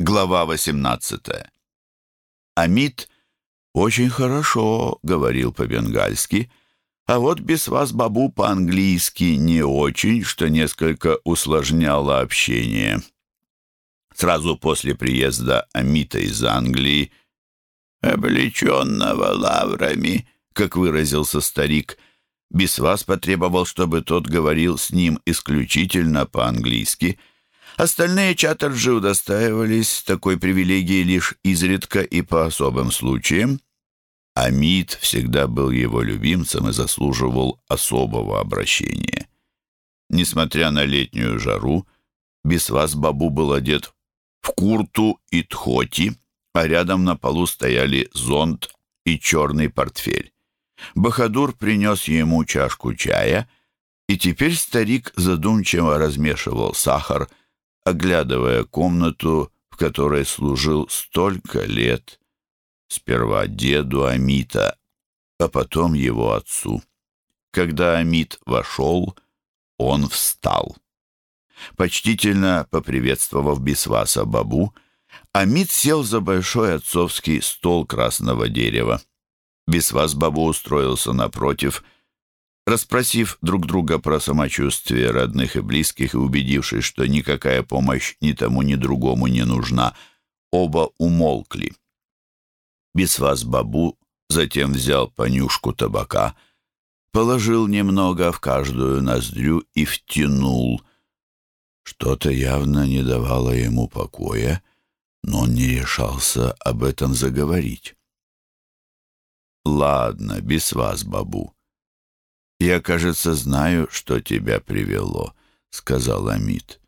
Глава 18. Амит очень хорошо говорил по-бенгальски, а вот без вас бабу по-английски не очень, что несколько усложняло общение. Сразу после приезда Амита из Англии, облеченного лаврами, как выразился старик, Бисвас потребовал, чтобы тот говорил с ним исключительно по-английски — Остальные чаттерджи удостаивались такой привилегии лишь изредка и по особым случаям. А Мид всегда был его любимцем и заслуживал особого обращения. Несмотря на летнюю жару, Бисвас Бабу был одет в курту и тхоти, а рядом на полу стояли зонт и черный портфель. Бахадур принес ему чашку чая, и теперь старик задумчиво размешивал сахар – оглядывая комнату, в которой служил столько лет. Сперва деду Амита, а потом его отцу. Когда Амит вошел, он встал. Почтительно поприветствовав Бисваса Бабу, Амит сел за большой отцовский стол красного дерева. Бисвас Бабу устроился напротив — Расспросив друг друга про самочувствие родных и близких и убедившись, что никакая помощь ни тому, ни другому не нужна, оба умолкли. Бисвас Бабу затем взял понюшку табака, положил немного в каждую ноздрю и втянул. Что-то явно не давало ему покоя, но он не решался об этом заговорить. «Ладно, без вас, Бабу. «Я, кажется, знаю, что тебя привело», — сказал Амит.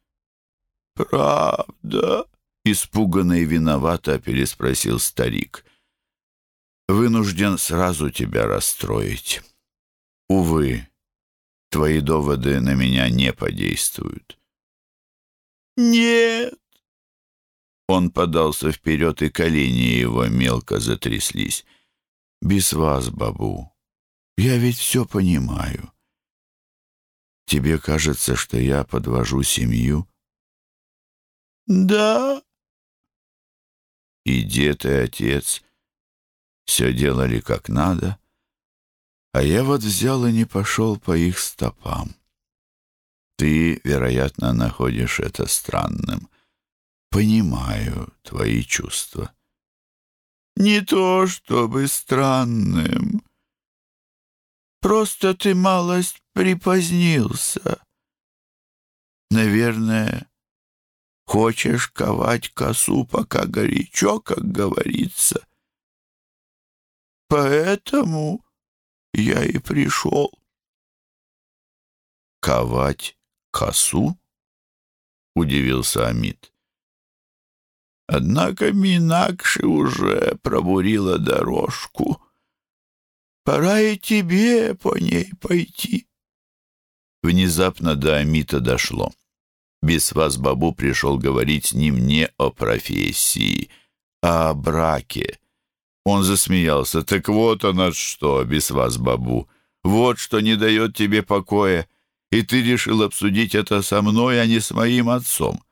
«Правда?» — испуганно и виновато переспросил старик. «Вынужден сразу тебя расстроить. Увы, твои доводы на меня не подействуют». «Нет!» Он подался вперед, и колени его мелко затряслись. «Без вас, бабу, я ведь все понимаю. Тебе кажется, что я подвожу семью? Да. И дед, и отец все делали как надо, а я вот взял и не пошел по их стопам. Ты, вероятно, находишь это странным. Понимаю твои чувства. Не то чтобы странным, Просто ты малость припозднился. Наверное, хочешь ковать косу, пока горячо, как говорится. Поэтому я и пришел. Ковать косу? Удивился Амит. Однако Минакши уже пробурила дорожку. Пора и тебе по ней пойти. Внезапно до Амита дошло. Без вас Бабу пришел говорить не о профессии, а о браке. Он засмеялся. «Так вот оно что, без вас Бабу. Вот что не дает тебе покоя. И ты решил обсудить это со мной, а не с моим отцом».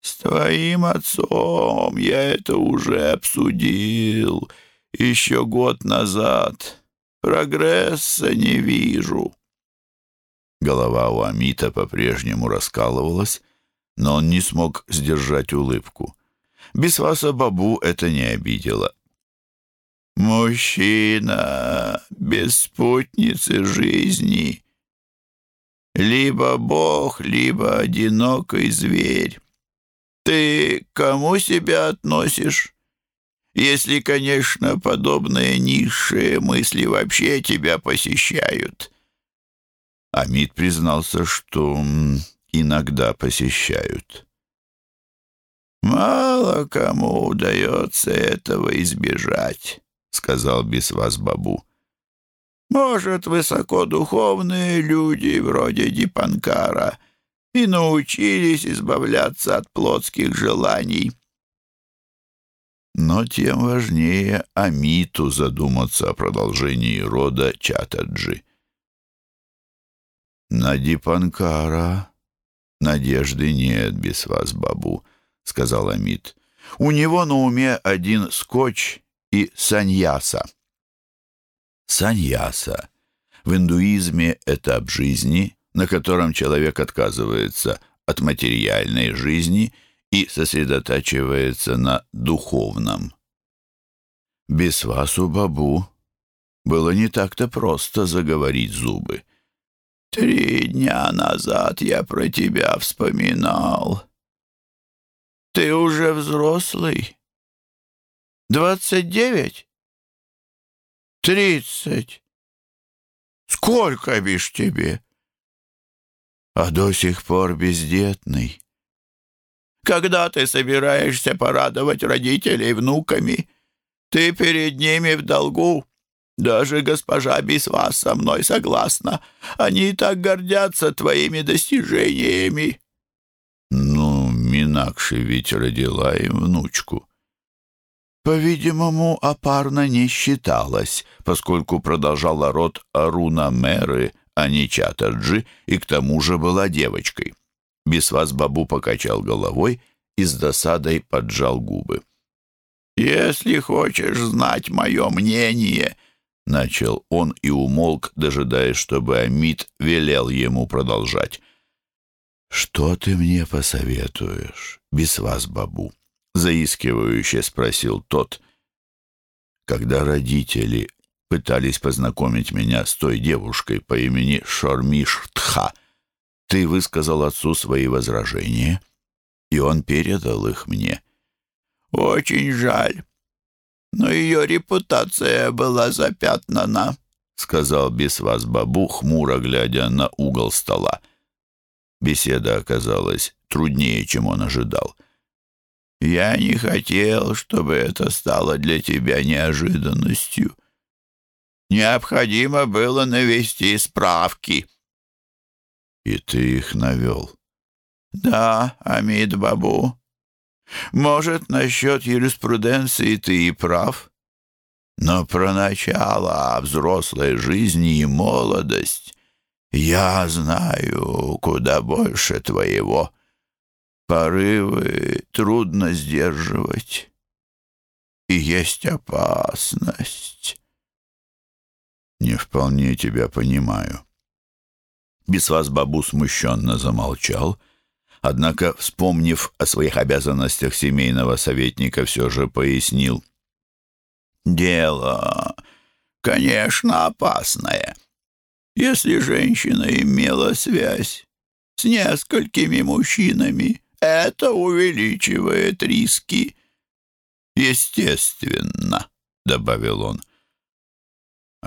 «С твоим отцом я это уже обсудил еще год назад. Прогресса не вижу». Голова у Амита по-прежнему раскалывалась, но он не смог сдержать улыбку. Бисваса Бабу это не обидело. «Мужчина без спутницы жизни. Либо бог, либо одинокий зверь. Ты кому себя относишь?» Если, конечно, подобные низшие мысли вообще тебя посещают. Амид признался, что иногда посещают. «Мало кому удается этого избежать», — сказал Бисвас Бабу. «Может, высокодуховные люди вроде Дипанкара и научились избавляться от плотских желаний, но тем важнее Амиту задуматься о продолжении рода Чатаджи. «На Дипанкара надежды нет без вас, бабу», — сказал Амит. У него на уме один скотч и саньяса. Саньяса. В индуизме этап жизни, на котором человек отказывается от материальной жизни и сосредотачивается на духовном. Бесвасу Бабу было не так-то просто заговорить зубы. «Три дня назад я про тебя вспоминал. Ты уже взрослый? Двадцать девять? Тридцать? Сколько бишь тебе?» «А до сих пор бездетный». «Когда ты собираешься порадовать родителей внуками?» Ты перед ними в долгу. Даже госпожа Бисвас со мной согласна. Они и так гордятся твоими достижениями». «Ну, Минакши ведь родила им внучку». По-видимому, опарно не считалась, поскольку продолжала род Аруна Мэры, а не Чатарджи, и к тому же была девочкой. Бисвас Бабу покачал головой и с досадой поджал губы. «Если хочешь знать мое мнение», — начал он и умолк, дожидаясь, чтобы Амид велел ему продолжать. «Что ты мне посоветуешь, без вас, бабу?» — заискивающе спросил тот. «Когда родители пытались познакомить меня с той девушкой по имени Шормиштха, ты высказал отцу свои возражения, и он передал их мне». Очень жаль. Но ее репутация была запятнана, — сказал Бесвас Бабу, хмуро глядя на угол стола. Беседа оказалась труднее, чем он ожидал. «Я не хотел, чтобы это стало для тебя неожиданностью. Необходимо было навести справки». «И ты их навел?» «Да, Амид Бабу. Может, насчет юриспруденции ты и прав, но про начало взрослой жизни и молодость я знаю куда больше твоего. Порывы трудно сдерживать, и есть опасность. Не вполне тебя понимаю. Бесваз Бабу смущенно замолчал, однако, вспомнив о своих обязанностях семейного советника, все же пояснил. «Дело, конечно, опасное. Если женщина имела связь с несколькими мужчинами, это увеличивает риски. Естественно», — добавил он.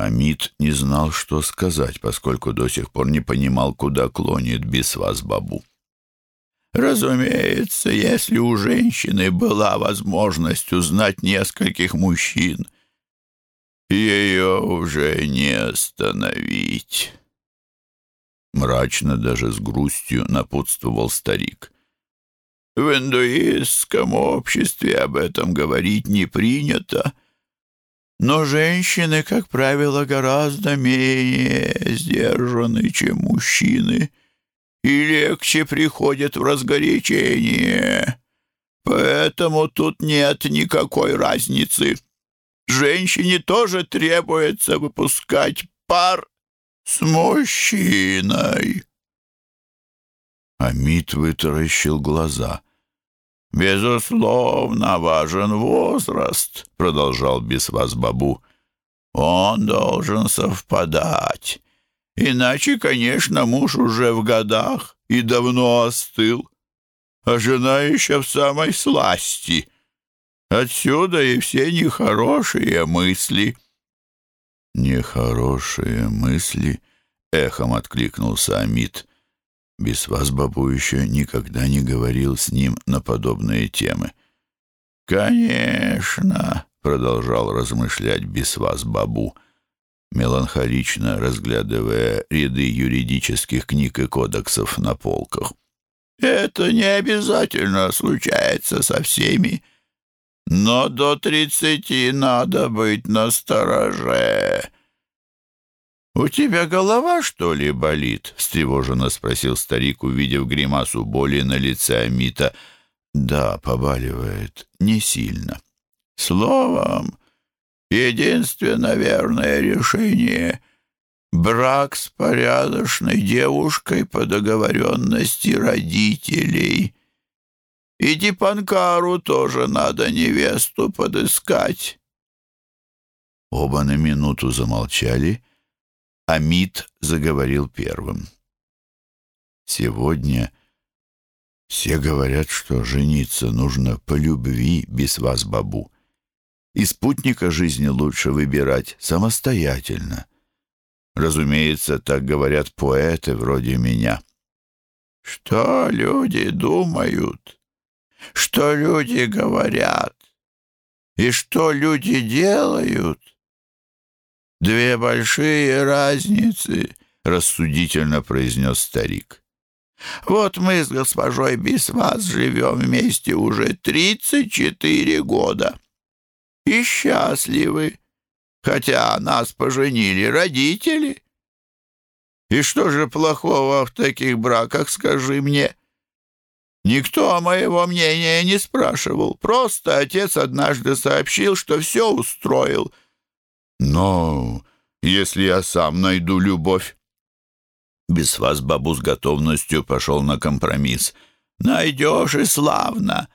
Амид не знал, что сказать, поскольку до сих пор не понимал, куда клонит Бисвас Бабу. Разумеется, если у женщины была возможность узнать нескольких мужчин, ее уже не остановить. Мрачно, даже с грустью, напутствовал старик. В индуистском обществе об этом говорить не принято, но женщины, как правило, гораздо менее сдержаны, чем мужчины — и легче приходят в разгорячение. Поэтому тут нет никакой разницы. Женщине тоже требуется выпускать пар с мужчиной. Амит вытаращил глаза. «Безусловно, важен возраст», — продолжал Бисваз Бабу. «Он должен совпадать Иначе, конечно, муж уже в годах и давно остыл, а жена еще в самой сласти. Отсюда и все нехорошие мысли». «Нехорошие мысли?» — эхом откликнулся Амит. «Без вас бабу еще никогда не говорил с ним на подобные темы». «Конечно», — продолжал размышлять без вас бабу, — меланхолично разглядывая ряды юридических книг и кодексов на полках. «Это не обязательно случается со всеми, но до тридцати надо быть настороже». «У тебя голова, что ли, болит?» — встревоженно спросил старик, увидев гримасу боли на лице Амита. Да, побаливает не сильно. Словом, единственное верное решение — брак с порядочной девушкой по договоренности родителей. И Дипанкару тоже надо невесту подыскать. Оба на минуту замолчали, а Мит заговорил первым. «Сегодня все говорят, что жениться нужно по любви без вас, бабу. И спутника жизни лучше выбирать самостоятельно. Разумеется, так говорят поэты вроде меня». «Что люди думают? Что люди говорят? И что люди делают?» «Две большие разницы», — рассудительно произнес старик. «Вот мы с госпожой Бисвас живем вместе уже тридцать четыре года. И счастливы, хотя нас поженили родители. И что же плохого в таких браках, скажи мне?» Никто моего мнения не спрашивал. Просто отец однажды сообщил, что все устроил — но если я сам найду любовь? Без вас бабу с готовностью пошел на компромисс. Найдешь и славно.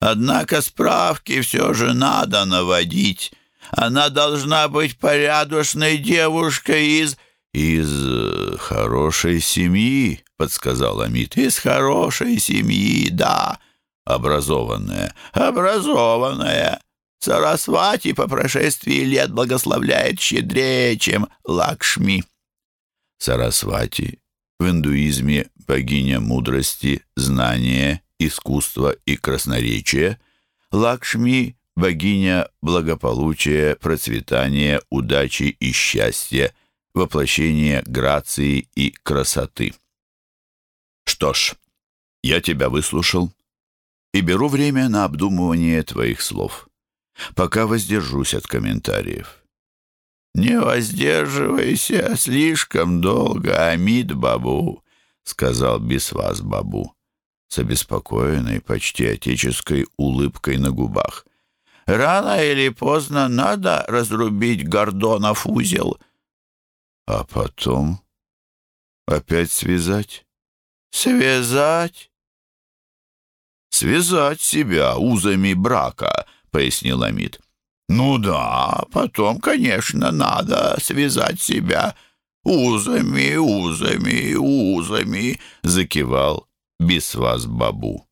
Однако справки все же надо наводить. Она должна быть порядочной девушкой из... «Из э, хорошей семьи», — подсказал Амит. «Из хорошей семьи, да. Образованная». «Образованная. Сарасвати по прошествии лет благословляет щедрее, чем Лакшми. Сарасвати в индуизме богиня мудрости, знания, искусства и красноречия, Лакшми — богиня благополучия, процветания, удачи и счастья, воплощение грации и красоты. Что ж, я тебя выслушал и беру время на обдумывание твоих слов. Пока воздержусь от комментариев. «Не воздерживайся слишком долго, Амид Бабу», — сказал Бисвас Бабу с обеспокоенной, почти отеческой улыбкой на губах. «Рано или поздно надо разрубить Гордонов узел». «А потом опять связать?» «Связать?» «Связать себя узами брака», — пояснил Амид. «Ну да, потом, конечно, надо связать себя узами, узами, узами», — закивал Бисвас Бабу.